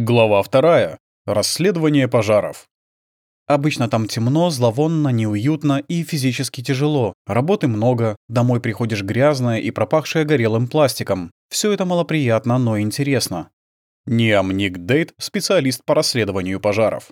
Глава вторая. Расследование пожаров. Обычно там темно, зловонно, неуютно и физически тяжело. Работы много, домой приходишь грязная и пропахшая горелым пластиком. Все это малоприятно, но интересно. Ниам Ник Дейт, специалист по расследованию пожаров.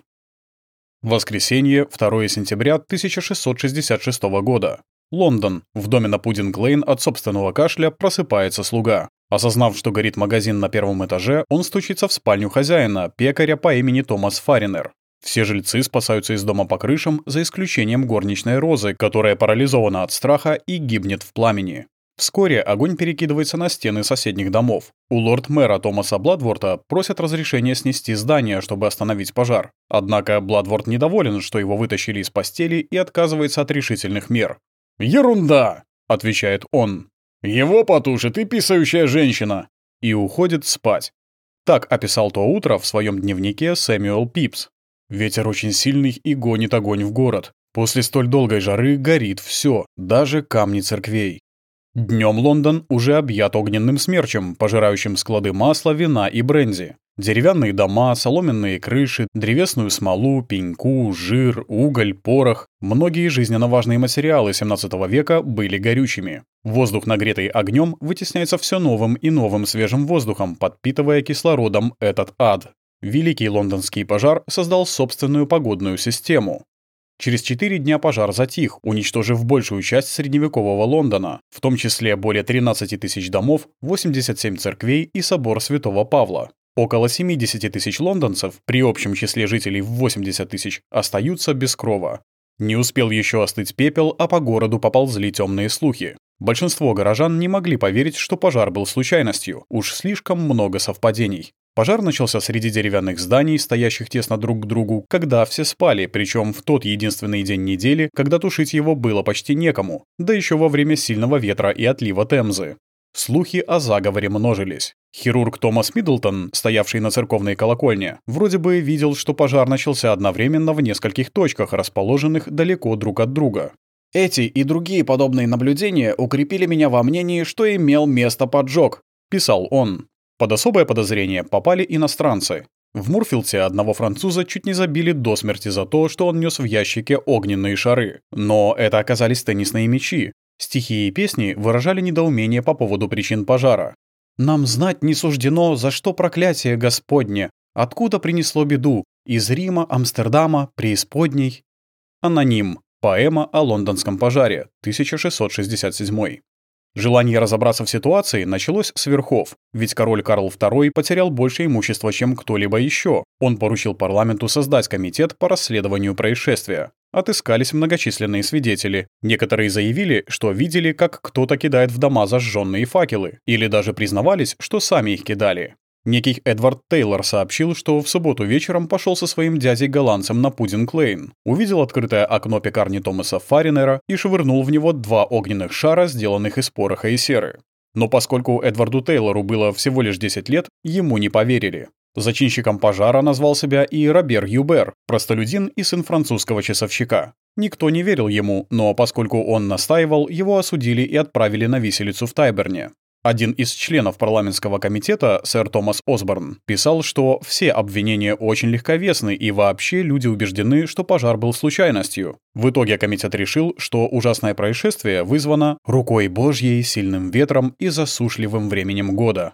Воскресенье, 2 сентября 1666 года. Лондон. В доме на Пудинг-Лейн от собственного кашля просыпается слуга. Осознав, что горит магазин на первом этаже, он стучится в спальню хозяина, пекаря по имени Томас Фаринер. Все жильцы спасаются из дома по крышам, за исключением горничной Розы, которая парализована от страха и гибнет в пламени. Вскоре огонь перекидывается на стены соседних домов. У лорд-мэра Томаса Бладворта просят разрешения снести здание, чтобы остановить пожар. Однако Бладворт недоволен, что его вытащили из постели и отказывается от решительных мер. «Ерунда!» — отвечает он. Его потушит и писающая женщина. И уходит спать. Так описал то утро в своем дневнике Сэмюэл Пипс. Ветер очень сильный и гонит огонь в город. После столь долгой жары горит все, даже камни церквей. Днем Лондон уже объят огненным смерчем, пожирающим склады масла, вина и бренди. Деревянные дома, соломенные крыши, древесную смолу, пеньку, жир, уголь, порох. Многие жизненно важные материалы 17 века были горючими. Воздух, нагретый огнем, вытесняется все новым и новым свежим воздухом, подпитывая кислородом этот ад. Великий лондонский пожар создал собственную погодную систему. Через четыре дня пожар затих, уничтожив большую часть средневекового Лондона, в том числе более 13 тысяч домов, 87 церквей и собор Святого Павла. Около 70 тысяч лондонцев, при общем числе жителей в 80 тысяч, остаются без крова. Не успел еще остыть пепел, а по городу поползли темные слухи. Большинство горожан не могли поверить, что пожар был случайностью, уж слишком много совпадений. Пожар начался среди деревянных зданий, стоящих тесно друг к другу, когда все спали, причем в тот единственный день недели, когда тушить его было почти некому, да еще во время сильного ветра и отлива Темзы. Слухи о заговоре множились. Хирург Томас Миддлтон, стоявший на церковной колокольне, вроде бы видел, что пожар начался одновременно в нескольких точках, расположенных далеко друг от друга. Эти и другие подобные наблюдения укрепили меня во мнении, что имел место поджог, писал он. Под особое подозрение попали иностранцы. В Мурфилте одного француза чуть не забили до смерти за то, что он нес в ящике огненные шары. Но это оказались теннисные мячи, Стихи и песни выражали недоумение по поводу причин пожара. «Нам знать не суждено, за что проклятие Господне, откуда принесло беду, из Рима, Амстердама, преисподней». Аноним. Поэма о лондонском пожаре, 1667. Желание разобраться в ситуации началось с верхов, ведь король Карл II потерял больше имущества, чем кто-либо еще. Он поручил парламенту создать комитет по расследованию происшествия. Отыскались многочисленные свидетели. Некоторые заявили, что видели, как кто-то кидает в дома зажженные факелы, или даже признавались, что сами их кидали. Некий Эдвард Тейлор сообщил, что в субботу вечером пошел со своим дядей-голландцем на Пудинг-Лейн, увидел открытое окно пекарни Томаса Фаринера и швырнул в него два огненных шара, сделанных из пороха и серы. Но поскольку Эдварду Тейлору было всего лишь 10 лет, ему не поверили. Зачинщиком пожара назвал себя и Робер Юбер, простолюдин и сын французского часовщика. Никто не верил ему, но поскольку он настаивал, его осудили и отправили на виселицу в Тайберне. Один из членов парламентского комитета, сэр Томас Осборн, писал, что все обвинения очень легковесны и вообще люди убеждены, что пожар был случайностью. В итоге комитет решил, что ужасное происшествие вызвано рукой Божьей, сильным ветром и засушливым временем года.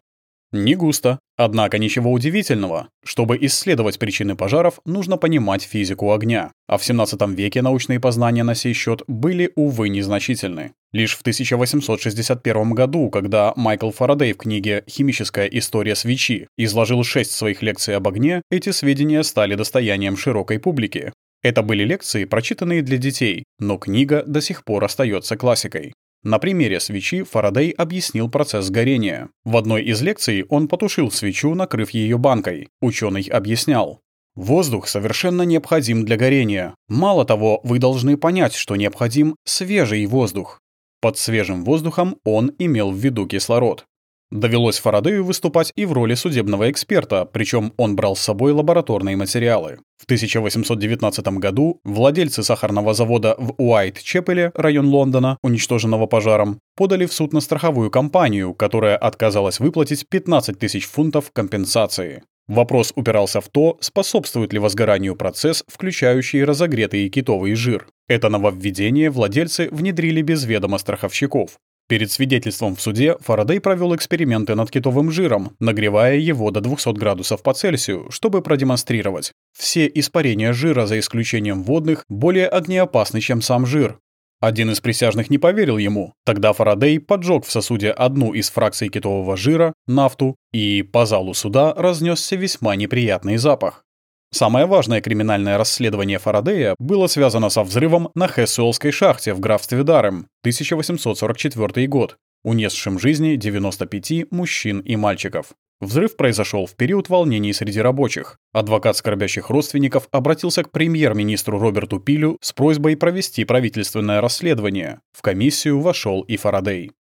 Не густо. Однако ничего удивительного. Чтобы исследовать причины пожаров, нужно понимать физику огня. А в 17 веке научные познания на сей счет были, увы, незначительны. Лишь в 1861 году, когда Майкл Фарадей в книге «Химическая история свечи» изложил шесть своих лекций об огне, эти сведения стали достоянием широкой публики. Это были лекции, прочитанные для детей, но книга до сих пор остается классикой. На примере свечи Фарадей объяснил процесс горения. В одной из лекций он потушил свечу, накрыв ее банкой. Ученый объяснял. Воздух совершенно необходим для горения. Мало того, вы должны понять, что необходим свежий воздух. Под свежим воздухом он имел в виду кислород. Довелось Фарадею выступать и в роли судебного эксперта, причем он брал с собой лабораторные материалы. В 1819 году владельцы сахарного завода в Уайт-Чепеле, район Лондона, уничтоженного пожаром, подали в суд на страховую компанию, которая отказалась выплатить 15 тысяч фунтов компенсации. Вопрос упирался в то, способствует ли возгоранию процесс, включающий разогретый китовый жир. Это нововведение владельцы внедрили без ведома страховщиков. Перед свидетельством в суде Фарадей провел эксперименты над китовым жиром, нагревая его до 200 градусов по Цельсию, чтобы продемонстрировать. Все испарения жира, за исключением водных, более огнеопасны, чем сам жир. Один из присяжных не поверил ему. Тогда Фарадей поджег в сосуде одну из фракций китового жира, нафту, и по залу суда разнесся весьма неприятный запах. Самое важное криминальное расследование Фарадея было связано со взрывом на Хессуэлской шахте в графстве Дарем, 1844 год, унесшим жизни 95 мужчин и мальчиков. Взрыв произошел в период волнений среди рабочих. Адвокат скорбящих родственников обратился к премьер-министру Роберту Пилю с просьбой провести правительственное расследование. В комиссию вошел и Фарадей.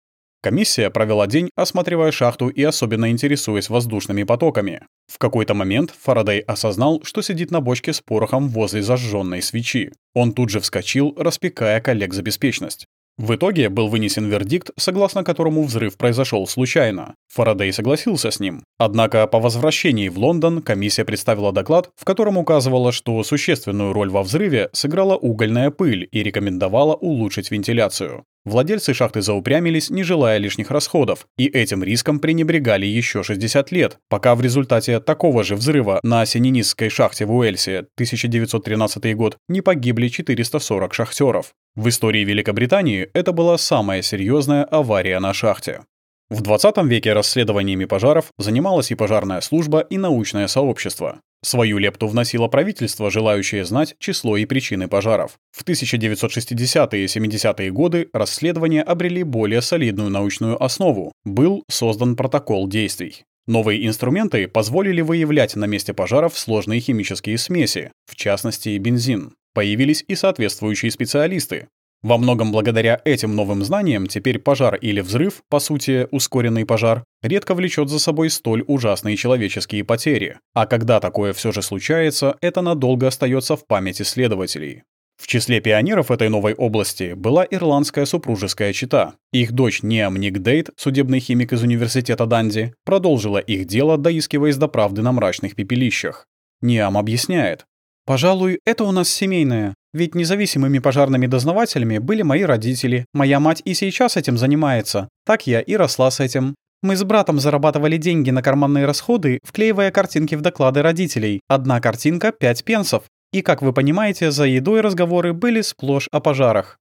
Комиссия провела день, осматривая шахту и особенно интересуясь воздушными потоками. В какой-то момент Фарадей осознал, что сидит на бочке с порохом возле зажженной свечи. Он тут же вскочил, распекая коллег за беспечность. В итоге был вынесен вердикт, согласно которому взрыв произошел случайно. Фарадей согласился с ним. Однако по возвращении в Лондон комиссия представила доклад, в котором указывала, что существенную роль во взрыве сыграла угольная пыль и рекомендовала улучшить вентиляцию. Владельцы шахты заупрямились, не желая лишних расходов, и этим риском пренебрегали еще 60 лет, пока в результате такого же взрыва на Сининистской шахте в Уэльсе 1913 год не погибли 440 шахтеров. В истории Великобритании это была самая серьезная авария на шахте. В 20 веке расследованиями пожаров занималась и пожарная служба, и научное сообщество. Свою лепту вносило правительство, желающее знать число и причины пожаров. В 1960-е и 70-е годы расследования обрели более солидную научную основу. Был создан протокол действий. Новые инструменты позволили выявлять на месте пожаров сложные химические смеси, в частности бензин. Появились и соответствующие специалисты. Во многом благодаря этим новым знаниям теперь пожар или взрыв, по сути ускоренный пожар, редко влечет за собой столь ужасные человеческие потери. А когда такое все же случается, это надолго остается в памяти следователей. В числе пионеров этой новой области была ирландская супружеская чита. Их дочь Неам Никдейт, судебный химик из университета Данди, продолжила их дело, доискиваясь до правды на мрачных пепелищах. Неам объясняет. «Пожалуй, это у нас семейное. Ведь независимыми пожарными дознавателями были мои родители. Моя мать и сейчас этим занимается. Так я и росла с этим. Мы с братом зарабатывали деньги на карманные расходы, вклеивая картинки в доклады родителей. Одна картинка — 5 пенсов. И, как вы понимаете, за едой разговоры были сплошь о пожарах.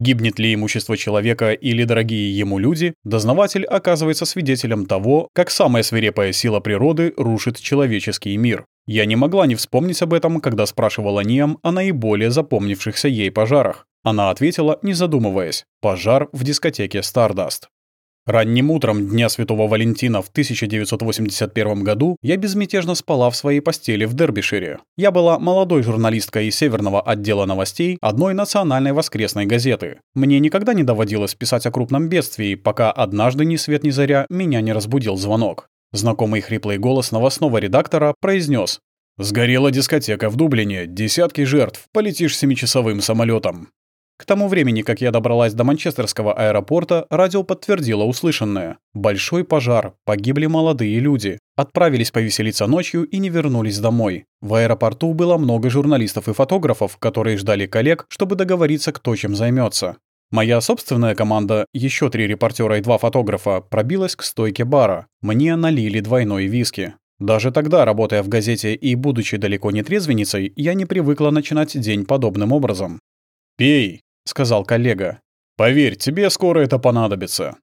Гибнет ли имущество человека или дорогие ему люди, дознаватель оказывается свидетелем того, как самая свирепая сила природы рушит человеческий мир. Я не могла не вспомнить об этом, когда спрашивала Ниам о наиболее запомнившихся ей пожарах. Она ответила, не задумываясь, пожар в дискотеке Stardust. Ранним утром Дня Святого Валентина в 1981 году я безмятежно спала в своей постели в Дербишире. Я была молодой журналисткой из Северного отдела новостей одной национальной воскресной газеты. Мне никогда не доводилось писать о крупном бедствии, пока однажды ни свет ни заря меня не разбудил звонок. Знакомый хриплый голос новостного редактора произнес «Сгорела дискотека в Дублине, десятки жертв, полетишь семичасовым самолетом. К тому времени, как я добралась до Манчестерского аэропорта, радио подтвердило услышанное. Большой пожар, погибли молодые люди. Отправились повеселиться ночью и не вернулись домой. В аэропорту было много журналистов и фотографов, которые ждали коллег, чтобы договориться, кто чем займется. Моя собственная команда, еще три репортера и два фотографа, пробилась к стойке бара. Мне налили двойной виски. Даже тогда, работая в газете и будучи далеко не трезвенницей, я не привыкла начинать день подобным образом. «Пей», — сказал коллега. «Поверь, тебе скоро это понадобится».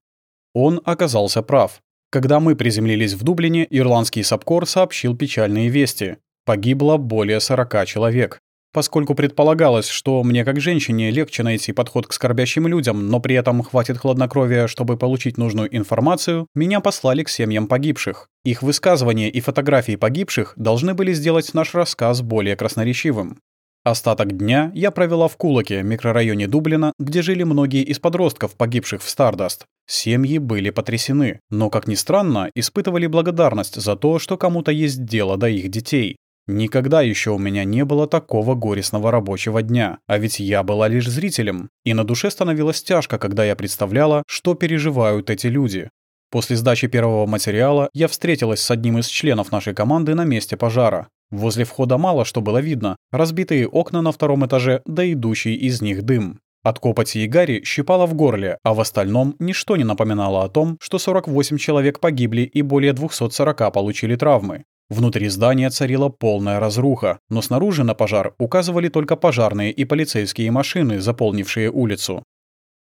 Он оказался прав. Когда мы приземлились в Дублине, ирландский САПКОР сообщил печальные вести. Погибло более 40 человек. Поскольку предполагалось, что мне как женщине легче найти подход к скорбящим людям, но при этом хватит хладнокровия, чтобы получить нужную информацию, меня послали к семьям погибших. Их высказывания и фотографии погибших должны были сделать наш рассказ более красноречивым. Остаток дня я провела в Кулаке, микрорайоне Дублина, где жили многие из подростков, погибших в Стардаст. Семьи были потрясены, но, как ни странно, испытывали благодарность за то, что кому-то есть дело до их детей. Никогда еще у меня не было такого горестного рабочего дня, а ведь я была лишь зрителем, и на душе становилось тяжко, когда я представляла, что переживают эти люди. После сдачи первого материала я встретилась с одним из членов нашей команды на месте пожара. Возле входа мало что было видно. Разбитые окна на втором этаже, да идущий из них дым. От копоти и гари щипало в горле, а в остальном ничто не напоминало о том, что 48 человек погибли и более 240 получили травмы. Внутри здания царила полная разруха, но снаружи на пожар указывали только пожарные и полицейские машины, заполнившие улицу.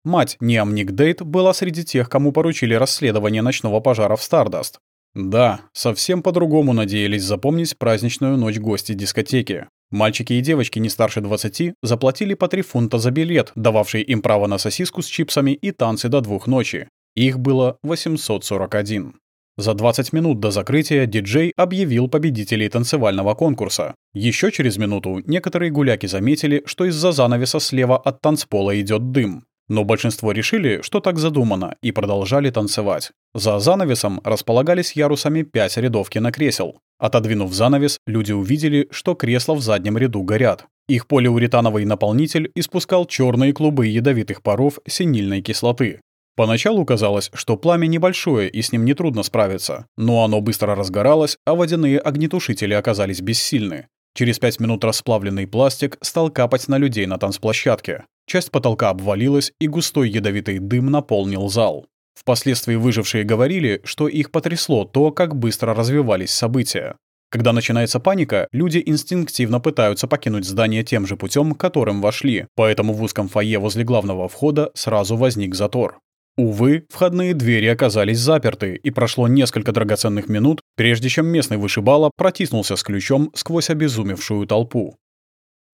Мать Ниам Никдейт была среди тех, кому поручили расследование ночного пожара в Стардаст. Да, совсем по-другому надеялись запомнить праздничную ночь гости дискотеки. Мальчики и девочки не старше 20 заплатили по 3 фунта за билет, дававший им право на сосиску с чипсами и танцы до двух ночи. Их было 841. За 20 минут до закрытия диджей объявил победителей танцевального конкурса. Еще через минуту некоторые гуляки заметили, что из-за занавеса слева от танцпола идет дым. Но большинство решили, что так задумано, и продолжали танцевать. За занавесом располагались ярусами пять рядов кинокресел. Отодвинув занавес, люди увидели, что кресла в заднем ряду горят. Их полиуретановый наполнитель испускал черные клубы ядовитых паров синильной кислоты. Поначалу казалось, что пламя небольшое и с ним нетрудно справиться, но оно быстро разгоралось, а водяные огнетушители оказались бессильны. Через пять минут расплавленный пластик стал капать на людей на танцплощадке. Часть потолка обвалилась, и густой ядовитый дым наполнил зал. Впоследствии выжившие говорили, что их потрясло то, как быстро развивались события. Когда начинается паника, люди инстинктивно пытаются покинуть здание тем же путем, которым вошли, поэтому в узком фойе возле главного входа сразу возник затор. Увы, входные двери оказались заперты, и прошло несколько драгоценных минут, прежде чем местный вышибала протиснулся с ключом сквозь обезумевшую толпу.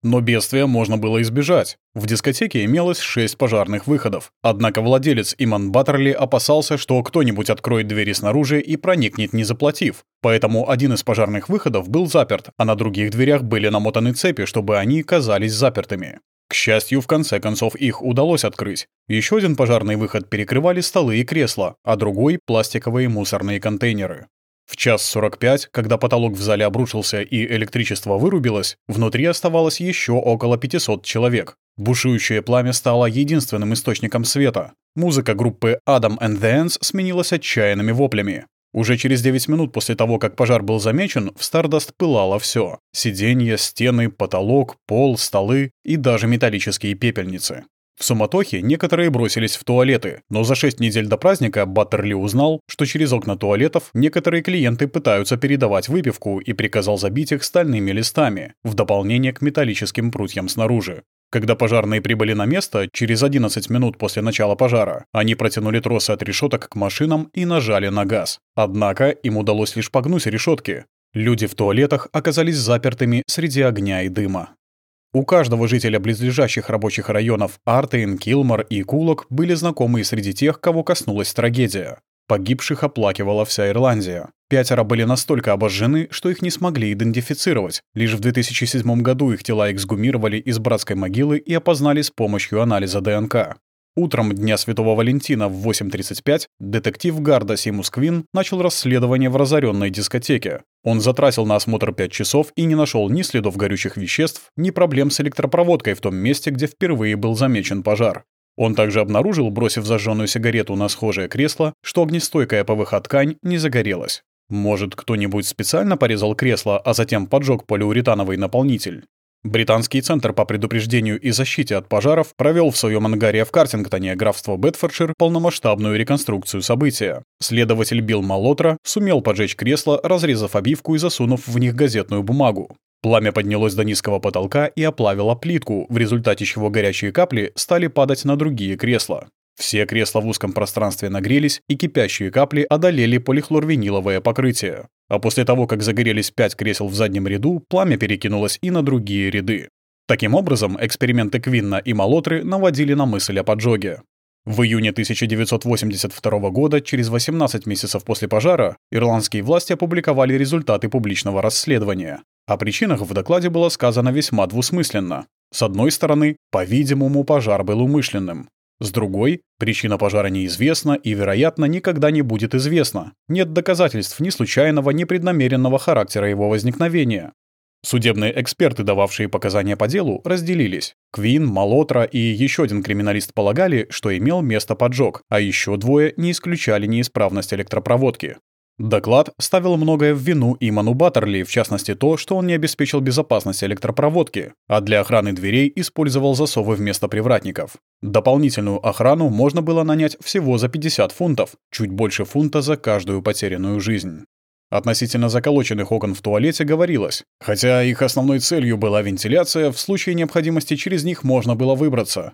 Но бедствия можно было избежать. В дискотеке имелось шесть пожарных выходов. Однако владелец Иман Баттерли опасался, что кто-нибудь откроет двери снаружи и проникнет, не заплатив. Поэтому один из пожарных выходов был заперт, а на других дверях были намотаны цепи, чтобы они казались запертыми. К счастью, в конце концов их удалось открыть. Еще один пожарный выход перекрывали столы и кресла, а другой — пластиковые мусорные контейнеры. В час 45, когда потолок в зале обрушился и электричество вырубилось, внутри оставалось еще около 500 человек. Бушующее пламя стало единственным источником света. Музыка группы Adam and the Ants сменилась отчаянными воплями. Уже через 9 минут после того, как пожар был замечен, в Стардаст пылало все: Сиденья, стены, потолок, пол, столы и даже металлические пепельницы. В суматохе некоторые бросились в туалеты, но за 6 недель до праздника Баттерли узнал, что через окна туалетов некоторые клиенты пытаются передавать выпивку и приказал забить их стальными листами, в дополнение к металлическим прутьям снаружи. Когда пожарные прибыли на место, через 11 минут после начала пожара, они протянули тросы от решеток к машинам и нажали на газ. Однако им удалось лишь погнуть решетки. Люди в туалетах оказались запертыми среди огня и дыма. У каждого жителя близлежащих рабочих районов Артейн, Килмор и Кулок были знакомые среди тех, кого коснулась трагедия. Погибших оплакивала вся Ирландия. Пятеро были настолько обожжены, что их не смогли идентифицировать. Лишь в 2007 году их тела эксгумировали из братской могилы и опознали с помощью анализа ДНК. Утром Дня Святого Валентина в 8.35 детектив Гарда Симус Квин начал расследование в разоренной дискотеке. Он затратил на осмотр 5 часов и не нашел ни следов горючих веществ, ни проблем с электропроводкой в том месте, где впервые был замечен пожар. Он также обнаружил, бросив зажженную сигарету на схожее кресло, что огнестойкая ПВХ-ткань не загорелась. Может, кто-нибудь специально порезал кресло, а затем поджег полиуретановый наполнитель? Британский центр по предупреждению и защите от пожаров провел в своем ангаре в Картингтоне, графство Бетфордшир, полномасштабную реконструкцию события. Следователь Билл Малотра сумел поджечь кресло, разрезав обивку и засунув в них газетную бумагу. Пламя поднялось до низкого потолка и оплавило плитку, в результате чего горячие капли стали падать на другие кресла. Все кресла в узком пространстве нагрелись, и кипящие капли одолели полихлорвиниловое покрытие. А после того, как загорелись пять кресел в заднем ряду, пламя перекинулось и на другие ряды. Таким образом, эксперименты Квинна и Малотры наводили на мысль о поджоге. В июне 1982 года, через 18 месяцев после пожара, ирландские власти опубликовали результаты публичного расследования. О причинах в докладе было сказано весьма двусмысленно. С одной стороны, по-видимому, пожар был умышленным. С другой, причина пожара неизвестна и, вероятно, никогда не будет известна. Нет доказательств ни случайного, ни преднамеренного характера его возникновения. Судебные эксперты, дававшие показания по делу, разделились. Квин, Малотра и еще один криминалист полагали, что имел место поджог, а еще двое не исключали неисправность электропроводки. Доклад ставил многое в вину Иману Баттерли, в частности то, что он не обеспечил безопасность электропроводки, а для охраны дверей использовал засовы вместо привратников. Дополнительную охрану можно было нанять всего за 50 фунтов, чуть больше фунта за каждую потерянную жизнь. Относительно заколоченных окон в туалете говорилось, хотя их основной целью была вентиляция, в случае необходимости через них можно было выбраться.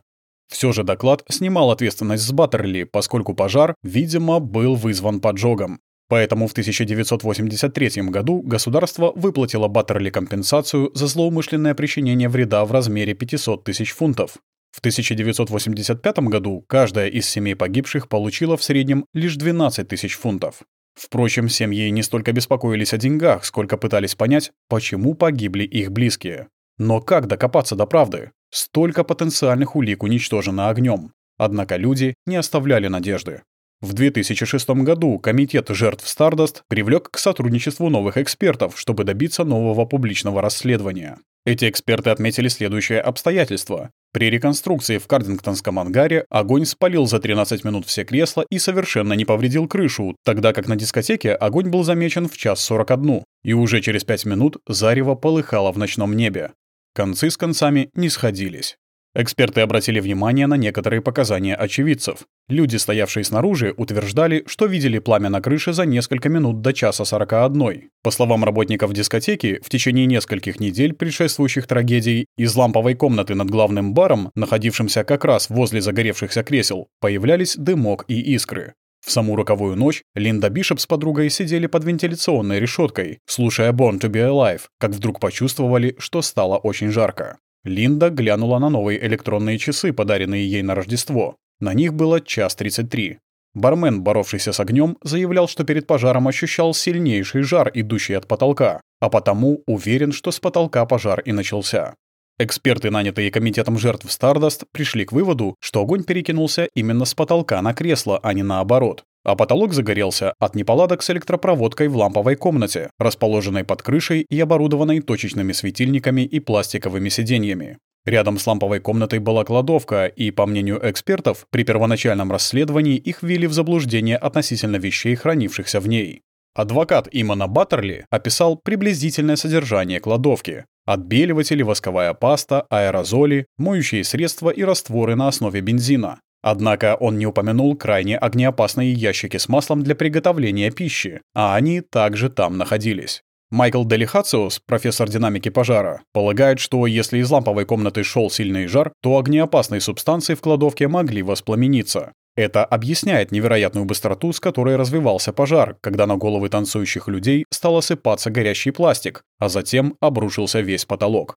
Все же доклад снимал ответственность с Баттерли, поскольку пожар, видимо, был вызван поджогом. Поэтому в 1983 году государство выплатило Баттерли компенсацию за злоумышленное причинение вреда в размере 500 тысяч фунтов. В 1985 году каждая из семей погибших получила в среднем лишь 12 тысяч фунтов. Впрочем, семьи не столько беспокоились о деньгах, сколько пытались понять, почему погибли их близкие. Но как докопаться до правды? Столько потенциальных улик уничтожено огнем. Однако люди не оставляли надежды. В 2006 году Комитет жертв Stardust привлек к сотрудничеству новых экспертов, чтобы добиться нового публичного расследования. Эти эксперты отметили следующее обстоятельство. При реконструкции в Кардингтонском ангаре огонь спалил за 13 минут все кресла и совершенно не повредил крышу, тогда как на дискотеке огонь был замечен в час 41, и уже через 5 минут зарево полыхало в ночном небе. Концы с концами не сходились. Эксперты обратили внимание на некоторые показания очевидцев. Люди, стоявшие снаружи, утверждали, что видели пламя на крыше за несколько минут до часа 41. По словам работников дискотеки, в течение нескольких недель, предшествующих трагедии, из ламповой комнаты над главным баром, находившимся как раз возле загоревшихся кресел, появлялись дымок и искры. В саму роковую ночь Линда Бишоп с подругой сидели под вентиляционной решеткой, слушая Born to be Alive, как вдруг почувствовали, что стало очень жарко. Линда глянула на новые электронные часы, подаренные ей на Рождество. На них было час 33. Бармен, боровшийся с огнем, заявлял, что перед пожаром ощущал сильнейший жар, идущий от потолка, а потому уверен, что с потолка пожар и начался. Эксперты, нанятые комитетом жертв Stardust, пришли к выводу, что огонь перекинулся именно с потолка на кресло, а не наоборот. А потолок загорелся от неполадок с электропроводкой в ламповой комнате, расположенной под крышей и оборудованной точечными светильниками и пластиковыми сиденьями. Рядом с ламповой комнатой была кладовка, и, по мнению экспертов, при первоначальном расследовании их ввели в заблуждение относительно вещей, хранившихся в ней. Адвокат Имана Баттерли описал приблизительное содержание кладовки. Отбеливатели, восковая паста, аэрозоли, моющие средства и растворы на основе бензина. Однако он не упомянул крайне огнеопасные ящики с маслом для приготовления пищи, а они также там находились. Майкл Делихациус, профессор динамики пожара, полагает, что если из ламповой комнаты шел сильный жар, то огнеопасные субстанции в кладовке могли воспламениться. Это объясняет невероятную быстроту, с которой развивался пожар, когда на головы танцующих людей стал осыпаться горящий пластик, а затем обрушился весь потолок.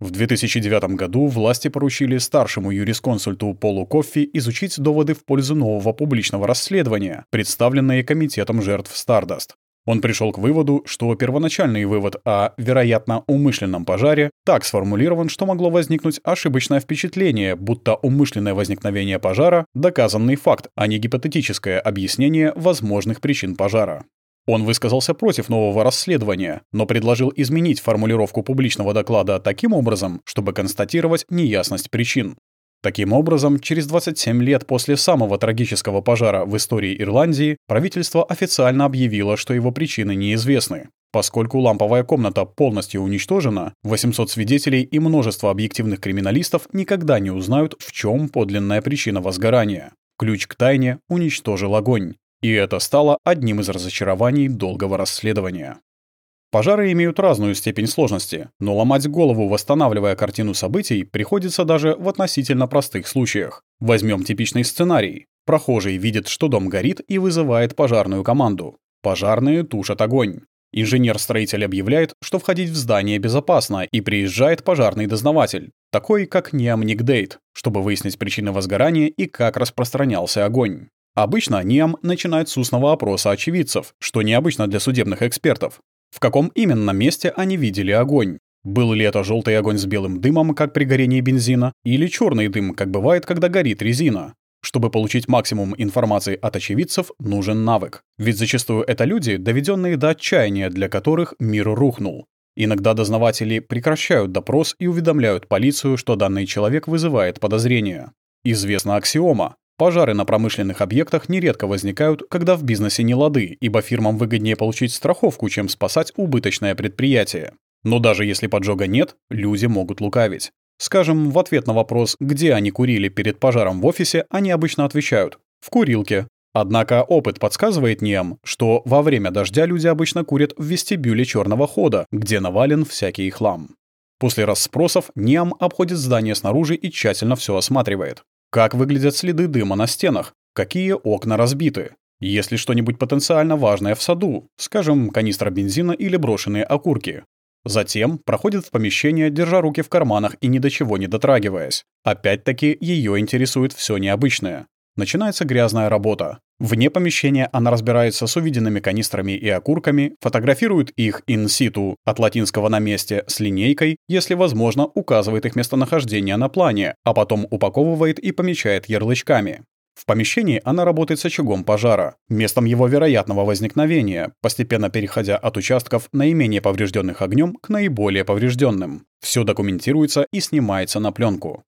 В 2009 году власти поручили старшему юрисконсульту Полу Коффи изучить доводы в пользу нового публичного расследования, представленные Комитетом жертв Stardust. Он пришел к выводу, что первоначальный вывод о, вероятно, умышленном пожаре так сформулирован, что могло возникнуть ошибочное впечатление, будто умышленное возникновение пожара — доказанный факт, а не гипотетическое объяснение возможных причин пожара. Он высказался против нового расследования, но предложил изменить формулировку публичного доклада таким образом, чтобы констатировать неясность причин. Таким образом, через 27 лет после самого трагического пожара в истории Ирландии правительство официально объявило, что его причины неизвестны. Поскольку ламповая комната полностью уничтожена, 800 свидетелей и множество объективных криминалистов никогда не узнают, в чем подлинная причина возгорания. Ключ к тайне уничтожил огонь. И это стало одним из разочарований долгого расследования. Пожары имеют разную степень сложности, но ломать голову, восстанавливая картину событий, приходится даже в относительно простых случаях. Возьмем типичный сценарий. Прохожий видит, что дом горит и вызывает пожарную команду. Пожарные тушат огонь. Инженер-строитель объявляет, что входить в здание безопасно, и приезжает пожарный дознаватель, такой как Ниам Никдейт, чтобы выяснить причины возгорания и как распространялся огонь. Обычно НИАМ начинает с устного опроса очевидцев, что необычно для судебных экспертов. В каком именно месте они видели огонь? Был ли это желтый огонь с белым дымом, как при горении бензина, или черный дым, как бывает, когда горит резина? Чтобы получить максимум информации от очевидцев, нужен навык. Ведь зачастую это люди, доведенные до отчаяния, для которых мир рухнул. Иногда дознаватели прекращают допрос и уведомляют полицию, что данный человек вызывает подозрения. Известна аксиома. Пожары на промышленных объектах нередко возникают, когда в бизнесе не лады, ибо фирмам выгоднее получить страховку, чем спасать убыточное предприятие. Но даже если поджога нет, люди могут лукавить. Скажем, в ответ на вопрос, где они курили перед пожаром в офисе, они обычно отвечают «в курилке». Однако опыт подсказывает НИАМ, что во время дождя люди обычно курят в вестибюле черного хода, где навален всякий хлам. После расспросов НИАМ обходит здание снаружи и тщательно все осматривает. Как выглядят следы дыма на стенах? Какие окна разбиты? Есть ли что-нибудь потенциально важное в саду? Скажем, канистра бензина или брошенные окурки? Затем проходит в помещение, держа руки в карманах и ни до чего не дотрагиваясь. Опять-таки, ее интересует все необычное. Начинается грязная работа. Вне помещения она разбирается с увиденными канистрами и окурками, фотографирует их in-situ от латинского «на месте» с линейкой, если возможно, указывает их местонахождение на плане, а потом упаковывает и помечает ярлычками. В помещении она работает с очагом пожара, местом его вероятного возникновения, постепенно переходя от участков наименее поврежденных огнем к наиболее поврежденным. Все документируется и снимается на пленку.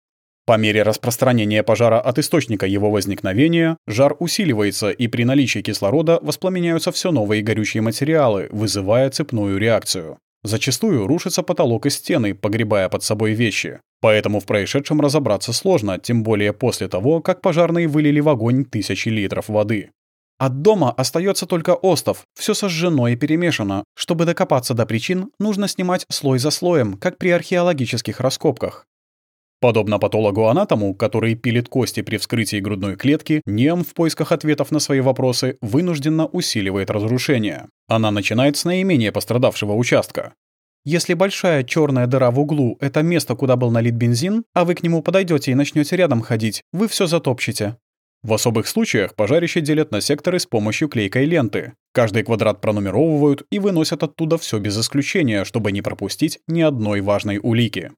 По мере распространения пожара от источника его возникновения, жар усиливается и при наличии кислорода воспламеняются все новые горючие материалы, вызывая цепную реакцию. Зачастую рушится потолок и стены, погребая под собой вещи. Поэтому в происшедшем разобраться сложно, тем более после того, как пожарные вылили в огонь тысячи литров воды. От дома остается только остов, все сожжено и перемешано. Чтобы докопаться до причин, нужно снимать слой за слоем, как при археологических раскопках. Подобно патологу-анатому, который пилит кости при вскрытии грудной клетки, Нем в поисках ответов на свои вопросы вынужденно усиливает разрушение. Она начинает с наименее пострадавшего участка. Если большая черная дыра в углу — это место, куда был налит бензин, а вы к нему подойдете и начнете рядом ходить, вы все затопчете. В особых случаях пожарище делят на секторы с помощью клейкой ленты. Каждый квадрат пронумеровывают и выносят оттуда все без исключения, чтобы не пропустить ни одной важной улики.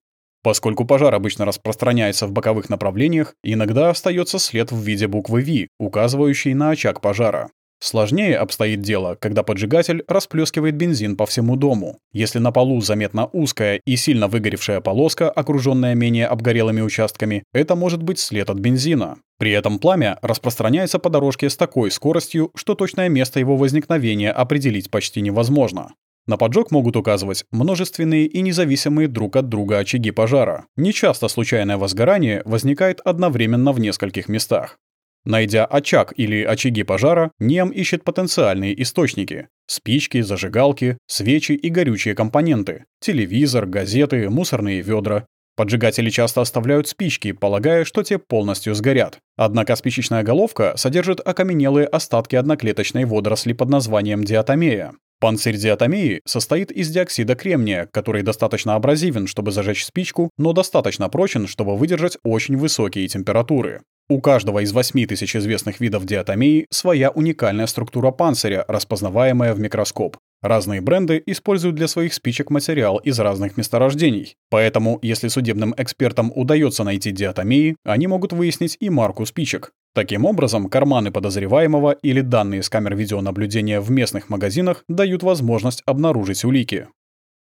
Поскольку пожар обычно распространяется в боковых направлениях, иногда остается след в виде буквы V, указывающий на очаг пожара. Сложнее обстоит дело, когда поджигатель расплескивает бензин по всему дому. Если на полу заметна узкая и сильно выгоревшая полоска, окруженная менее обгорелыми участками, это может быть след от бензина. При этом пламя распространяется по дорожке с такой скоростью, что точное место его возникновения определить почти невозможно. На поджог могут указывать множественные и независимые друг от друга очаги пожара. Нечасто случайное возгорание возникает одновременно в нескольких местах. Найдя очаг или очаги пожара, Нем ищет потенциальные источники – спички, зажигалки, свечи и горючие компоненты, телевизор, газеты, мусорные ведра. Поджигатели часто оставляют спички, полагая, что те полностью сгорят. Однако спичечная головка содержит окаменелые остатки одноклеточной водоросли под названием диатомея. Панцирь диатомии состоит из диоксида кремния, который достаточно абразивен, чтобы зажечь спичку, но достаточно прочен, чтобы выдержать очень высокие температуры. У каждого из 8000 известных видов диатомии своя уникальная структура панциря, распознаваемая в микроскоп. Разные бренды используют для своих спичек материал из разных месторождений. Поэтому, если судебным экспертам удается найти диатомии, они могут выяснить и марку спичек. Таким образом, карманы подозреваемого или данные с камер видеонаблюдения в местных магазинах дают возможность обнаружить улики.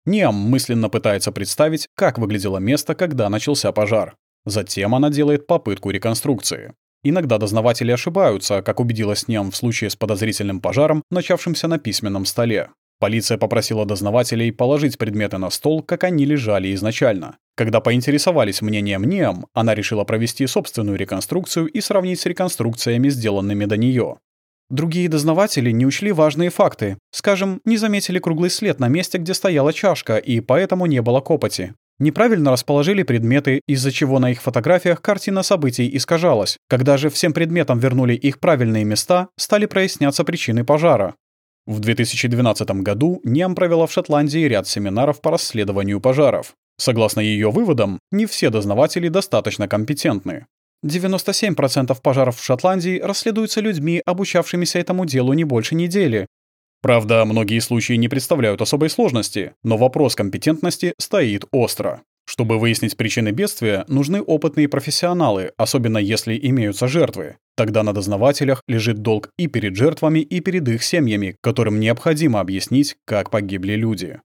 Ниам мысленно пытается представить, как выглядело место, когда начался пожар. Затем она делает попытку реконструкции. Иногда дознаватели ошибаются, как убедилась Ниам в случае с подозрительным пожаром, начавшимся на письменном столе. Полиция попросила дознавателей положить предметы на стол, как они лежали изначально. Когда поинтересовались мнением НИАМ, она решила провести собственную реконструкцию и сравнить с реконструкциями, сделанными до нее. Другие дознаватели не учли важные факты. Скажем, не заметили круглый след на месте, где стояла чашка, и поэтому не было копоти. Неправильно расположили предметы, из-за чего на их фотографиях картина событий искажалась. Когда же всем предметам вернули их правильные места, стали проясняться причины пожара. В 2012 году НИАМ провела в Шотландии ряд семинаров по расследованию пожаров. Согласно ее выводам, не все дознаватели достаточно компетентны. 97% пожаров в Шотландии расследуются людьми, обучавшимися этому делу не больше недели. Правда, многие случаи не представляют особой сложности, но вопрос компетентности стоит остро. Чтобы выяснить причины бедствия, нужны опытные профессионалы, особенно если имеются жертвы. Тогда на дознавателях лежит долг и перед жертвами, и перед их семьями, которым необходимо объяснить, как погибли люди.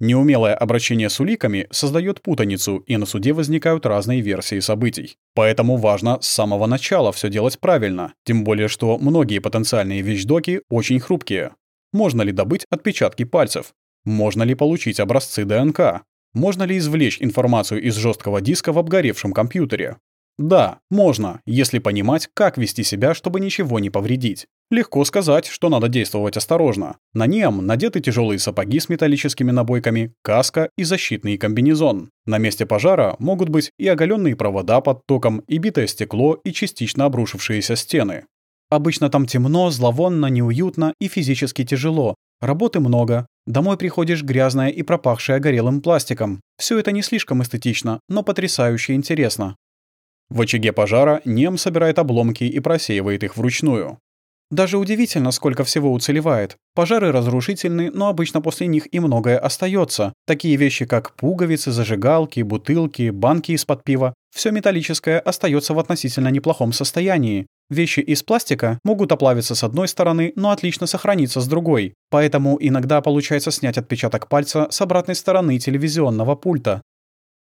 Неумелое обращение с уликами создает путаницу, и на суде возникают разные версии событий. Поэтому важно с самого начала все делать правильно, тем более что многие потенциальные вещдоки очень хрупкие. Можно ли добыть отпечатки пальцев? Можно ли получить образцы ДНК? Можно ли извлечь информацию из жесткого диска в обгоревшем компьютере? Да, можно, если понимать, как вести себя, чтобы ничего не повредить. Легко сказать, что надо действовать осторожно. На нем надеты тяжелые сапоги с металлическими набойками, каска и защитный комбинезон. На месте пожара могут быть и оголенные провода под током, и битое стекло, и частично обрушившиеся стены. Обычно там темно, зловонно, неуютно и физически тяжело. Работы много. Домой приходишь грязная и пропахшая горелым пластиком. Все это не слишком эстетично, но потрясающе интересно. В очаге пожара Нем собирает обломки и просеивает их вручную. Даже удивительно, сколько всего уцелевает. Пожары разрушительны, но обычно после них и многое остается. Такие вещи, как пуговицы, зажигалки, бутылки, банки из-под пива. Все металлическое остается в относительно неплохом состоянии. Вещи из пластика могут оплавиться с одной стороны, но отлично сохраниться с другой. Поэтому иногда получается снять отпечаток пальца с обратной стороны телевизионного пульта.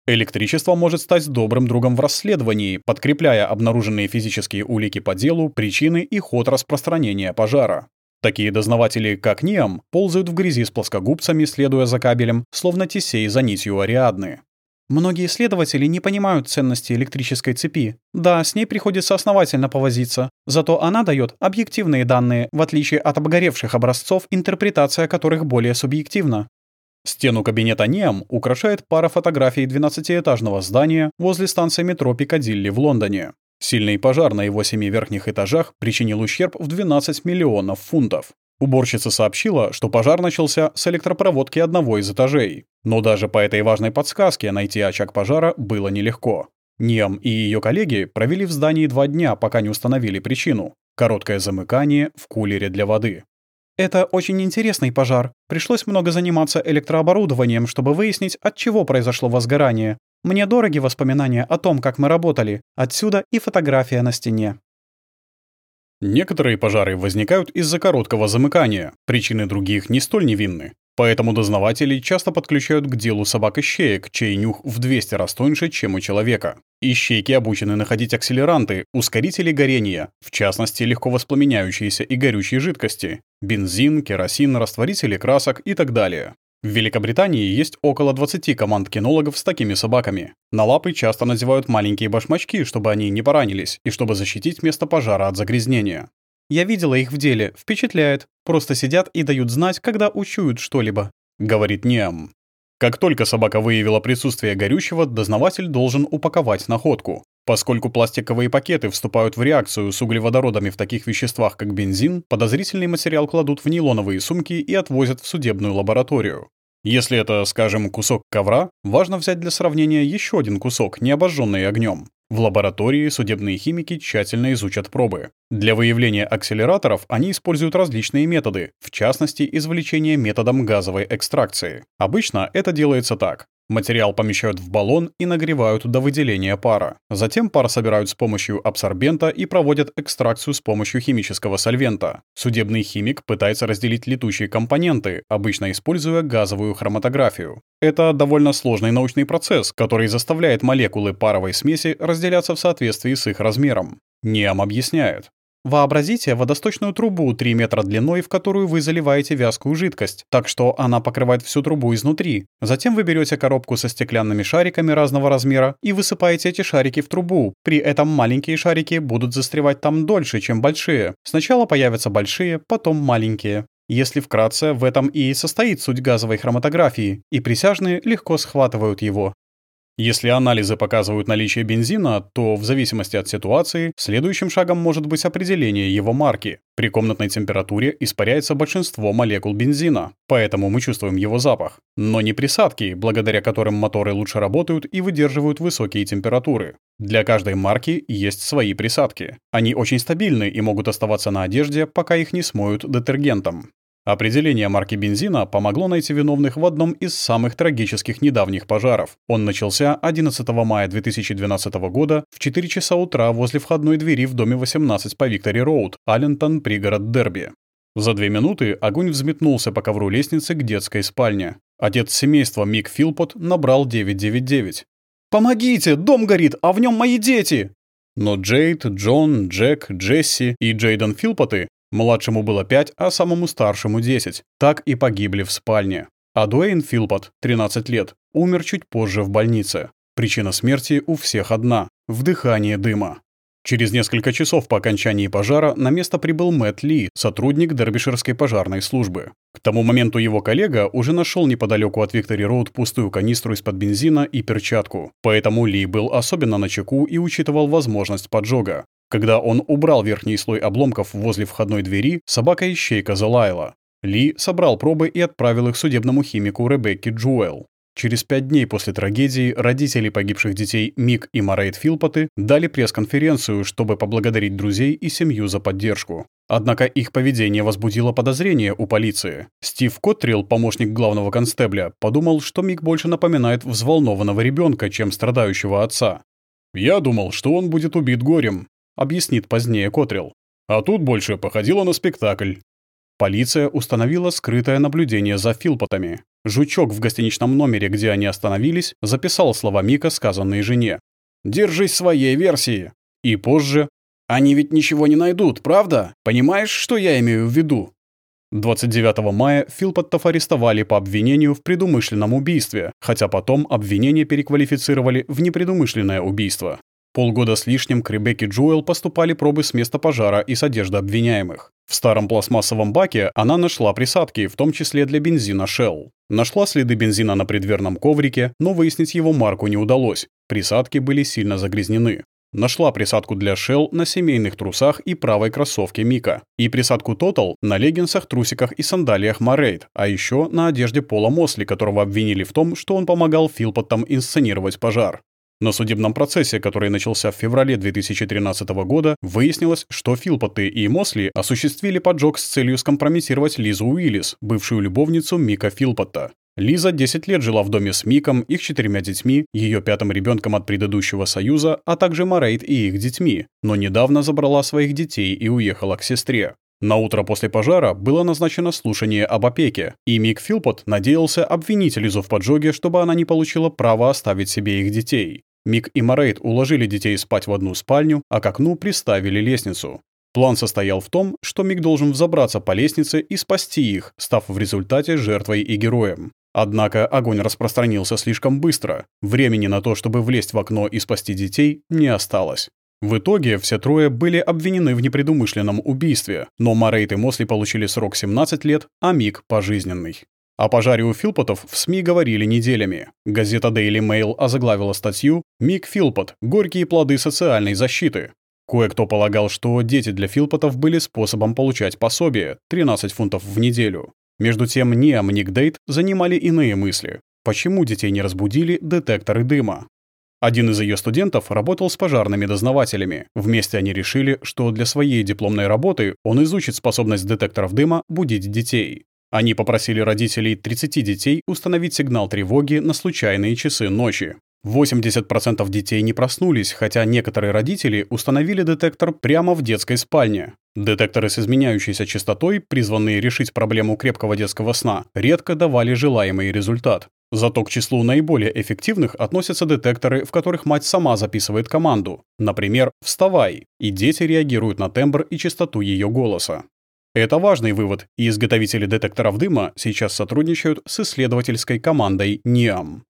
Электричество может стать добрым другом в расследовании, подкрепляя обнаруженные физические улики по делу, причины и ход распространения пожара. Такие дознаватели, как Ниам, ползают в грязи с плоскогубцами, следуя за кабелем, словно Тесей за нитью Ариадны. Многие исследователи не понимают ценности электрической цепи. Да, с ней приходится основательно повозиться, зато она дает объективные данные, в отличие от обгоревших образцов, интерпретация которых более субъективна. Стену кабинета НИАМ украшает пара фотографий 12-этажного здания возле станции метро Пикадилли в Лондоне. Сильный пожар на его семи верхних этажах причинил ущерб в 12 миллионов фунтов. Уборщица сообщила, что пожар начался с электропроводки одного из этажей. Но даже по этой важной подсказке найти очаг пожара было нелегко. Ниам и ее коллеги провели в здании два дня, пока не установили причину. Короткое замыкание в кулере для воды. Это очень интересный пожар. Пришлось много заниматься электрооборудованием, чтобы выяснить, от чего произошло возгорание. Мне дороги воспоминания о том, как мы работали. Отсюда и фотография на стене. Некоторые пожары возникают из-за короткого замыкания, причины других не столь невинны. Поэтому дознаватели часто подключают к делу собак-ищеек, чей нюх в 200 раз тоньше, чем у человека. Ищейки обучены находить акселеранты, ускорители горения, в частности, легко воспламеняющиеся и горючие жидкости, бензин, керосин, растворители красок и так далее. В Великобритании есть около 20 команд кинологов с такими собаками. На лапы часто надевают маленькие башмачки, чтобы они не поранились, и чтобы защитить место пожара от загрязнения. Я видела их в деле, впечатляет. Просто сидят и дают знать, когда учуют что-либо», — говорит Ниам. Как только собака выявила присутствие горючего, дознаватель должен упаковать находку. Поскольку пластиковые пакеты вступают в реакцию с углеводородами в таких веществах, как бензин, подозрительный материал кладут в нейлоновые сумки и отвозят в судебную лабораторию. Если это, скажем, кусок ковра, важно взять для сравнения еще один кусок, не обожженный огнем. В лаборатории судебные химики тщательно изучат пробы. Для выявления акселераторов они используют различные методы, в частности, извлечение методом газовой экстракции. Обычно это делается так. Материал помещают в баллон и нагревают до выделения пара. Затем пар собирают с помощью абсорбента и проводят экстракцию с помощью химического сольвента. Судебный химик пытается разделить летучие компоненты, обычно используя газовую хроматографию. Это довольно сложный научный процесс, который заставляет молекулы паровой смеси разделяться в соответствии с их размером. Ниам объясняет. Вообразите водосточную трубу 3 метра длиной, в которую вы заливаете вязкую жидкость, так что она покрывает всю трубу изнутри. Затем вы берете коробку со стеклянными шариками разного размера и высыпаете эти шарики в трубу. При этом маленькие шарики будут застревать там дольше, чем большие. Сначала появятся большие, потом маленькие. Если вкратце, в этом и состоит суть газовой хроматографии, и присяжные легко схватывают его. Если анализы показывают наличие бензина, то в зависимости от ситуации следующим шагом может быть определение его марки. При комнатной температуре испаряется большинство молекул бензина, поэтому мы чувствуем его запах. Но не присадки, благодаря которым моторы лучше работают и выдерживают высокие температуры. Для каждой марки есть свои присадки. Они очень стабильны и могут оставаться на одежде, пока их не смоют детергентом. Определение марки бензина помогло найти виновных в одном из самых трагических недавних пожаров. Он начался 11 мая 2012 года в 4 часа утра возле входной двери в доме 18 по Виктори Роуд, Аллентон, пригород Дерби. За две минуты огонь взметнулся по ковру лестницы к детской спальне. Отец семейства Мик Филпот набрал 999. «Помогите! Дом горит, а в нем мои дети!» Но Джейд, Джон, Джек, Джесси и Джейден Филпоты, младшему было 5, а самому старшему 10, так и погибли в спальне. А Дуэйн Филпот, 13 лет, умер чуть позже в больнице. Причина смерти у всех одна – вдыхание дыма. Через несколько часов по окончании пожара на место прибыл Мэтт Ли, сотрудник Дербиширской пожарной службы. К тому моменту его коллега уже нашел неподалеку от Виктори Роуд пустую канистру из-под бензина и перчатку. Поэтому Ли был особенно на чеку и учитывал возможность поджога. Когда он убрал верхний слой обломков возле входной двери, собака-ищейка залаяла. Ли собрал пробы и отправил их судебному химику Ребекке Джуэлл. Через пять дней после трагедии родители погибших детей Мик и Морейд Филпоты дали пресс-конференцию, чтобы поблагодарить друзей и семью за поддержку. Однако их поведение возбудило подозрения у полиции. Стив Коттрилл, помощник главного констебля, подумал, что Мик больше напоминает взволнованного ребенка, чем страдающего отца. «Я думал, что он будет убит горем», — объяснит позднее Котрилл. «А тут больше походило на спектакль». Полиция установила скрытое наблюдение за Филпотами. Жучок в гостиничном номере, где они остановились, записал слова Мика, сказанные жене. «Держись своей версии». И позже «Они ведь ничего не найдут, правда? Понимаешь, что я имею в виду?» 29 мая Филпоттов арестовали по обвинению в предумышленном убийстве, хотя потом обвинение переквалифицировали в непредумышленное убийство. Полгода с лишним к Ребекке Джоэл поступали пробы с места пожара и с одежды обвиняемых. В старом пластмассовом баке она нашла присадки, в том числе для бензина Shell. Нашла следы бензина на предверном коврике, но выяснить его марку не удалось. Присадки были сильно загрязнены. Нашла присадку для Shell на семейных трусах и правой кроссовке Мика. И присадку Total на леггинсах, трусиках и сандалиях Морейд, а еще на одежде Пола Мосли, которого обвинили в том, что он помогал Филпоттам инсценировать пожар. На судебном процессе, который начался в феврале 2013 года, выяснилось, что Филпоты и Мосли осуществили поджог с целью скомпрометировать Лизу Уиллис, бывшую любовницу Мика Филпота. Лиза 10 лет жила в доме с Миком, их четырьмя детьми, ее пятым ребенком от предыдущего союза, а также Морейд и их детьми, но недавно забрала своих детей и уехала к сестре. На утро после пожара было назначено слушание об опеке, и Мик Филпот надеялся обвинить Лизу в поджоге, чтобы она не получила права оставить себе их детей. Мик и Морейд уложили детей спать в одну спальню, а к окну приставили лестницу. План состоял в том, что Мик должен взобраться по лестнице и спасти их, став в результате жертвой и героем. Однако огонь распространился слишком быстро. Времени на то, чтобы влезть в окно и спасти детей, не осталось. В итоге все трое были обвинены в непредумышленном убийстве, но Морейт и Мосли получили срок 17 лет, а Мик — пожизненный. О пожаре у Филпотов в СМИ говорили неделями. Газета Daily Mail озаглавила статью «Мик Филпот. Горькие плоды социальной защиты». Кое-кто полагал, что дети для Филпотов были способом получать пособие – 13 фунтов в неделю. Между тем Ниам и Ник Дейт занимали иные мысли. Почему детей не разбудили детекторы дыма? Один из ее студентов работал с пожарными дознавателями. Вместе они решили, что для своей дипломной работы он изучит способность детекторов дыма будить детей. Они попросили родителей 30 детей установить сигнал тревоги на случайные часы ночи. 80% детей не проснулись, хотя некоторые родители установили детектор прямо в детской спальне. Детекторы с изменяющейся частотой, призванные решить проблему крепкого детского сна, редко давали желаемый результат. Зато к числу наиболее эффективных относятся детекторы, в которых мать сама записывает команду. Например, «вставай», и дети реагируют на тембр и частоту ее голоса. Это важный вывод, и изготовители детекторов дыма сейчас сотрудничают с исследовательской командой НИАМ.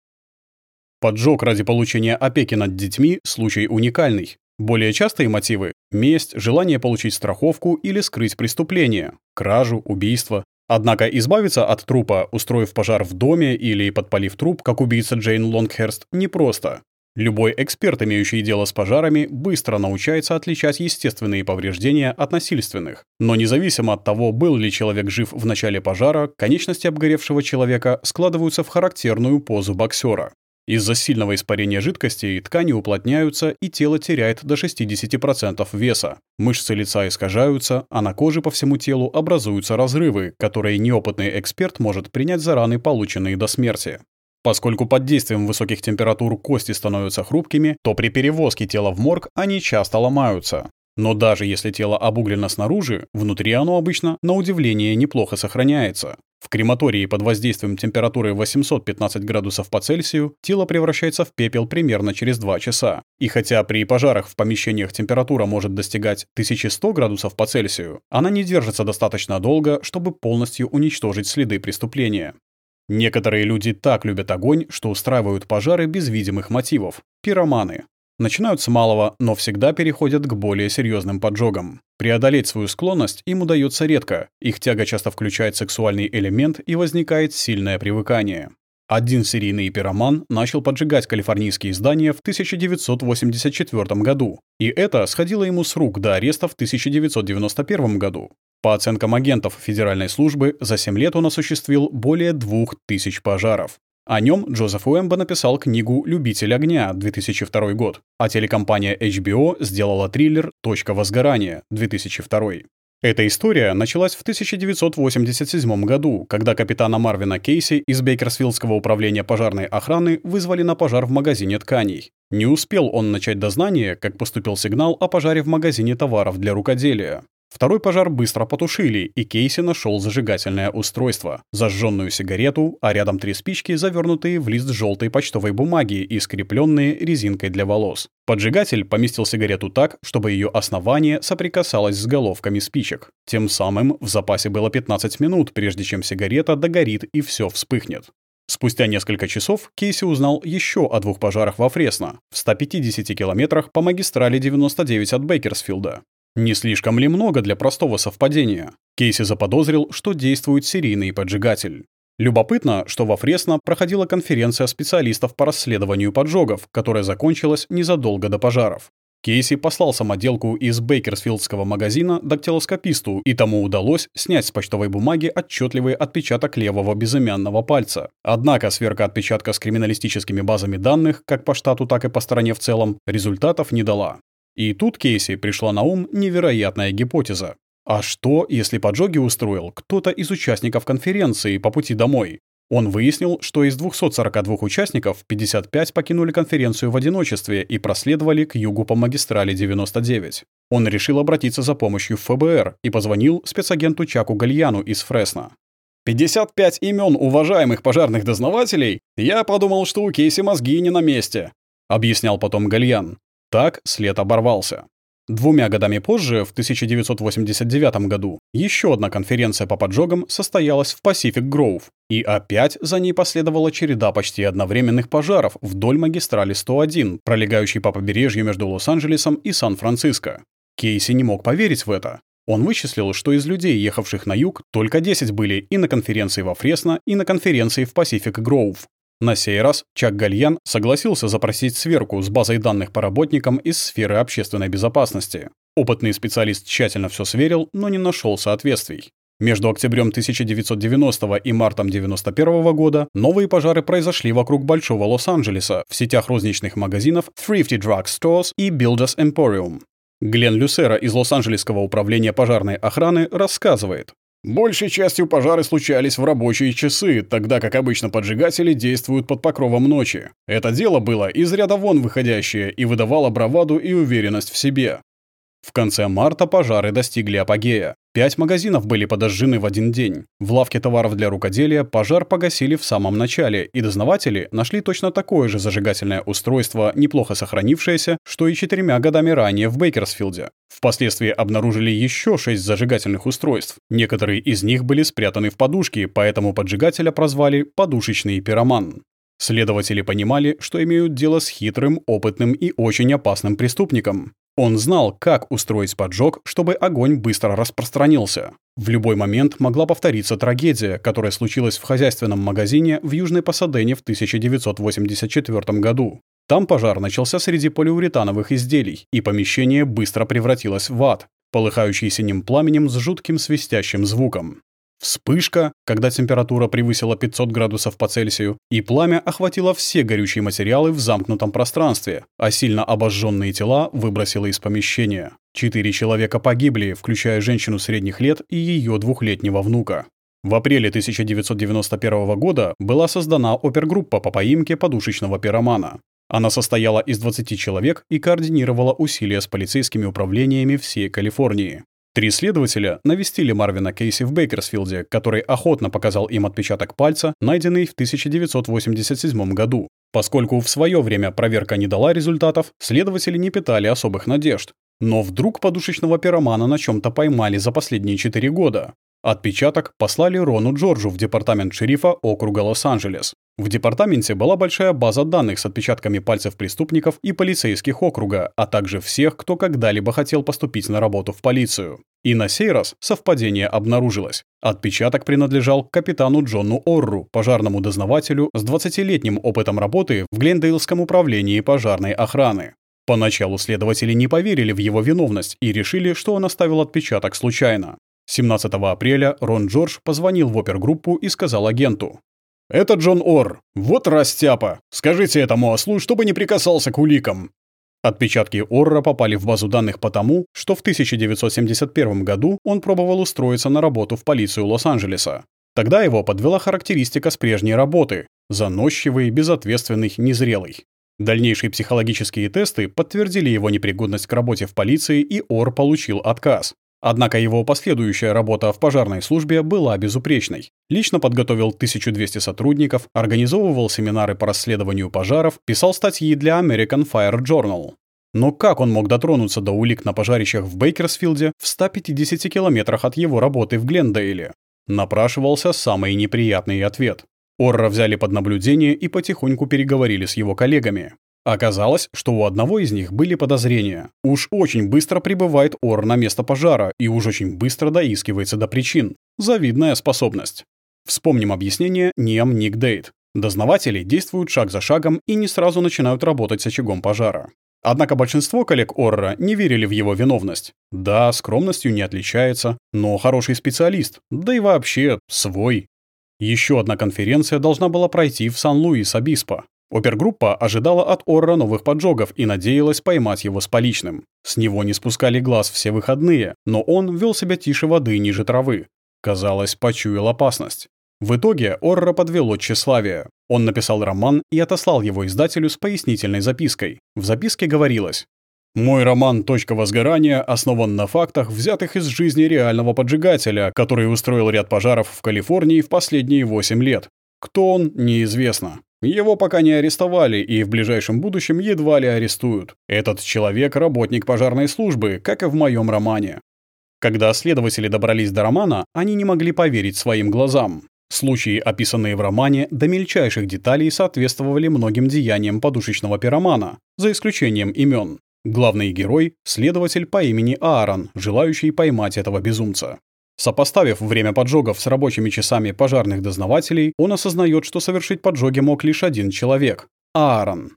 Поджог ради получения опеки над детьми – случай уникальный. Более частые мотивы – месть, желание получить страховку или скрыть преступление, кражу, убийство. Однако избавиться от трупа, устроив пожар в доме или подпалив труп, как убийца Джейн Лонгхерст, непросто. Любой эксперт, имеющий дело с пожарами, быстро научается отличать естественные повреждения от насильственных. Но независимо от того, был ли человек жив в начале пожара, конечности обгоревшего человека складываются в характерную позу боксера. Из-за сильного испарения жидкости ткани уплотняются, и тело теряет до 60% веса. Мышцы лица искажаются, а на коже по всему телу образуются разрывы, которые неопытный эксперт может принять за раны, полученные до смерти. Поскольку под действием высоких температур кости становятся хрупкими, то при перевозке тела в морг они часто ломаются. Но даже если тело обуглено снаружи, внутри оно обычно, на удивление, неплохо сохраняется. В крематории под воздействием температуры 815 градусов по Цельсию тело превращается в пепел примерно через 2 часа. И хотя при пожарах в помещениях температура может достигать 1100 градусов по Цельсию, она не держится достаточно долго, чтобы полностью уничтожить следы преступления. Некоторые люди так любят огонь, что устраивают пожары без видимых мотивов – пироманы. Начинают с малого, но всегда переходят к более серьезным поджогам. Преодолеть свою склонность им удается редко, их тяга часто включает сексуальный элемент и возникает сильное привыкание. Один серийный пироман начал поджигать калифорнийские здания в 1984 году, и это сходило ему с рук до ареста в 1991 году. По оценкам агентов Федеральной службы, за 7 лет он осуществил более 2000 пожаров. О нем Джозеф Уэмбо написал книгу «Любитель огня» 2002 год, а телекомпания HBO сделала триллер «Точка возгорания» 2002. Эта история началась в 1987 году, когда капитана Марвина Кейси из Бейкерсфилдского управления пожарной охраны вызвали на пожар в магазине тканей. Не успел он начать дознание, как поступил сигнал о пожаре в магазине товаров для рукоделия. Второй пожар быстро потушили, и Кейси нашел зажигательное устройство, зажженную сигарету, а рядом три спички, завернутые в лист желтой почтовой бумаги и скрепленные резинкой для волос. Поджигатель поместил сигарету так, чтобы ее основание соприкасалось с головками спичек. Тем самым в запасе было 15 минут, прежде чем сигарета догорит и все вспыхнет. Спустя несколько часов Кейси узнал еще о двух пожарах во Фресно, в 150 километрах по магистрали 99 от Бейкерсфилда. Не слишком ли много для простого совпадения? Кейси заподозрил, что действует серийный поджигатель. Любопытно, что во Фресно проходила конференция специалистов по расследованию поджогов, которая закончилась незадолго до пожаров. Кейси послал самоделку из бейкерсфилдского магазина дактилоскописту, и тому удалось снять с почтовой бумаги отчетливый отпечаток левого безымянного пальца. Однако сверка отпечатка с криминалистическими базами данных, как по штату, так и по стране в целом, результатов не дала. И тут Кейси пришла на ум невероятная гипотеза. А что, если поджоги устроил кто-то из участников конференции по пути домой? Он выяснил, что из 242 участников 55 покинули конференцию в одиночестве и проследовали к югу по магистрали 99. Он решил обратиться за помощью в ФБР и позвонил спецагенту Чаку Гальяну из Фресно. 55 имен уважаемых пожарных дознавателей, я подумал, что у Кейси мозги не на месте, объяснял потом Гальян. Так след оборвался. Двумя годами позже, в 1989 году, еще одна конференция по поджогам состоялась в Pacific Grove, и опять за ней последовала череда почти одновременных пожаров вдоль магистрали 101, пролегающей по побережью между Лос-Анджелесом и Сан-Франциско. Кейси не мог поверить в это. Он вычислил, что из людей, ехавших на юг, только 10 были и на конференции во Фресно, и на конференции в Pacific Grove. На сей раз Чак Гальян согласился запросить сверку с базой данных по работникам из сферы общественной безопасности. Опытный специалист тщательно все сверил, но не нашел соответствий. Между октябрем 1990 и мартом 1991 года новые пожары произошли вокруг Большого Лос-Анджелеса в сетях розничных магазинов Thrifty Drug Stores и Builders Emporium. Глен Люсера из Лос-Анджелесского управления пожарной охраны рассказывает, Большей частью пожары случались в рабочие часы, тогда как обычно поджигатели действуют под покровом ночи. Это дело было из ряда вон выходящее и выдавало браваду и уверенность в себе. В конце марта пожары достигли апогея. Пять магазинов были подожжены в один день. В лавке товаров для рукоделия пожар погасили в самом начале, и дознаватели нашли точно такое же зажигательное устройство, неплохо сохранившееся, что и четырьмя годами ранее в Бейкерсфилде. Впоследствии обнаружили еще шесть зажигательных устройств. Некоторые из них были спрятаны в подушки, поэтому поджигателя прозвали «подушечный пироман». Следователи понимали, что имеют дело с хитрым, опытным и очень опасным преступником. Он знал, как устроить поджог, чтобы огонь быстро распространился. В любой момент могла повториться трагедия, которая случилась в хозяйственном магазине в Южной Пасадене в 1984 году. Там пожар начался среди полиуретановых изделий, и помещение быстро превратилось в ад, полыхающий синим пламенем с жутким свистящим звуком. Вспышка, когда температура превысила 500 градусов по Цельсию, и пламя охватило все горючие материалы в замкнутом пространстве, а сильно обожженные тела выбросило из помещения. Четыре человека погибли, включая женщину средних лет и ее двухлетнего внука. В апреле 1991 года была создана опергруппа по поимке подушечного пиромана. Она состояла из 20 человек и координировала усилия с полицейскими управлениями всей Калифорнии. Три следователя навестили Марвина Кейси в Бейкерсфилде, который охотно показал им отпечаток пальца, найденный в 1987 году. Поскольку в свое время проверка не дала результатов, следователи не питали особых надежд. Но вдруг подушечного пиромана на чем то поймали за последние четыре года. Отпечаток послали Рону Джорджу в департамент шерифа округа Лос-Анджелес. В департаменте была большая база данных с отпечатками пальцев преступников и полицейских округа, а также всех, кто когда-либо хотел поступить на работу в полицию. И на сей раз совпадение обнаружилось. Отпечаток принадлежал капитану Джону Орру, пожарному дознавателю с 20-летним опытом работы в Глендейлском управлении пожарной охраны. Поначалу следователи не поверили в его виновность и решили, что он оставил отпечаток случайно. 17 апреля Рон Джордж позвонил в опергруппу и сказал агенту. «Это Джон Ор. Вот растяпа. Скажите этому ослу, чтобы не прикасался к уликам». Отпечатки Орра попали в базу данных потому, что в 1971 году он пробовал устроиться на работу в полицию Лос-Анджелеса. Тогда его подвела характеристика с прежней работы – заносчивый, безответственный, незрелый. Дальнейшие психологические тесты подтвердили его непригодность к работе в полиции, и Ор получил отказ. Однако его последующая работа в пожарной службе была безупречной. Лично подготовил 1200 сотрудников, организовывал семинары по расследованию пожаров, писал статьи для American Fire Journal. Но как он мог дотронуться до улик на пожарищах в Бейкерсфилде в 150 километрах от его работы в Глендейле? Напрашивался самый неприятный ответ. Орра взяли под наблюдение и потихоньку переговорили с его коллегами. Оказалось, что у одного из них были подозрения. Уж очень быстро прибывает Ор на место пожара и уж очень быстро доискивается до причин. Завидная способность. Вспомним объяснение Ниам Ник Дейт. Дознаватели действуют шаг за шагом и не сразу начинают работать с очагом пожара. Однако большинство коллег Орра не верили в его виновность. Да, скромностью не отличается, но хороший специалист, да и вообще свой. Еще одна конференция должна была пройти в Сан-Луис-Обиспо. Опергруппа ожидала от Орра новых поджогов и надеялась поймать его с поличным. С него не спускали глаз все выходные, но он вел себя тише воды ниже травы. Казалось, почуял опасность. В итоге Орра подвело тщеславие. Он написал роман и отослал его издателю с пояснительной запиской. В записке говорилось «Мой роман «Точка возгорания» основан на фактах, взятых из жизни реального поджигателя, который устроил ряд пожаров в Калифорнии в последние 8 лет. Кто он, неизвестно. Его пока не арестовали и в ближайшем будущем едва ли арестуют. Этот человек – работник пожарной службы, как и в моем романе. Когда следователи добрались до романа, они не могли поверить своим глазам. Случаи, описанные в романе, до мельчайших деталей соответствовали многим деяниям подушечного пиромана, за исключением имен. Главный герой – следователь по имени Аарон, желающий поймать этого безумца. Сопоставив время поджогов с рабочими часами пожарных дознавателей, он осознает, что совершить поджоги мог лишь один человек – Аарон.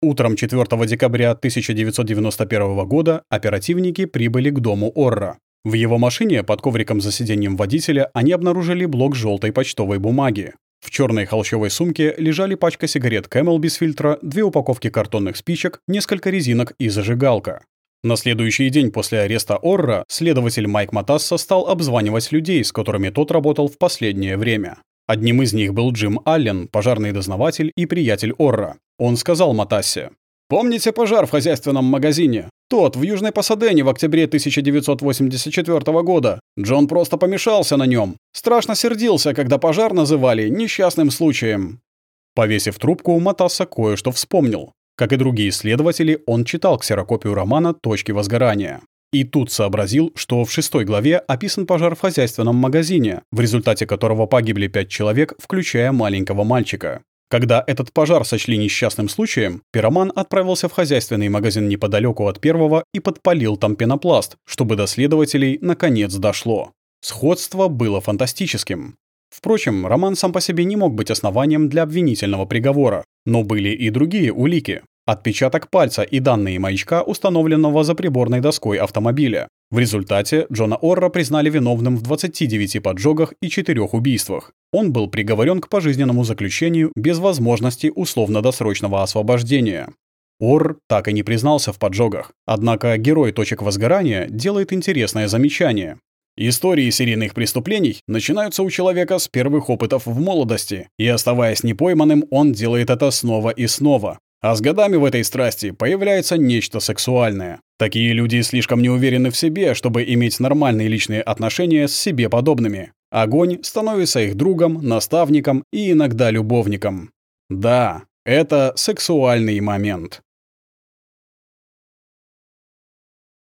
Утром 4 декабря 1991 года оперативники прибыли к дому Орра. В его машине под ковриком за сиденьем водителя они обнаружили блок желтой почтовой бумаги. В черной холщовой сумке лежали пачка сигарет Camel без фильтра, две упаковки картонных спичек, несколько резинок и зажигалка. На следующий день после ареста Орра следователь Майк Матасса стал обзванивать людей, с которыми тот работал в последнее время. Одним из них был Джим Аллен, пожарный дознаватель и приятель Орра. Он сказал Матассе, «Помните пожар в хозяйственном магазине? Тот, в Южной Пасадене в октябре 1984 года. Джон просто помешался на нем. Страшно сердился, когда пожар называли несчастным случаем». Повесив трубку, Матасса кое-что вспомнил. Как и другие исследователи, он читал ксерокопию романа «Точки возгорания». И тут сообразил, что в шестой главе описан пожар в хозяйственном магазине, в результате которого погибли пять человек, включая маленького мальчика. Когда этот пожар сочли несчастным случаем, пироман отправился в хозяйственный магазин неподалеку от первого и подпалил там пенопласт, чтобы до следователей наконец дошло. Сходство было фантастическим. Впрочем, роман сам по себе не мог быть основанием для обвинительного приговора, но были и другие улики. Отпечаток пальца и данные маячка, установленного за приборной доской автомобиля. В результате Джона Орра признали виновным в 29 поджогах и 4 убийствах. Он был приговорен к пожизненному заключению без возможности условно-досрочного освобождения. Ор так и не признался в поджогах. Однако герой точек возгорания делает интересное замечание. Истории серийных преступлений начинаются у человека с первых опытов в молодости, и оставаясь непойманным, он делает это снова и снова. А с годами в этой страсти появляется нечто сексуальное. Такие люди слишком не уверены в себе, чтобы иметь нормальные личные отношения с себе подобными. Огонь становится их другом, наставником и иногда любовником. Да, это сексуальный момент.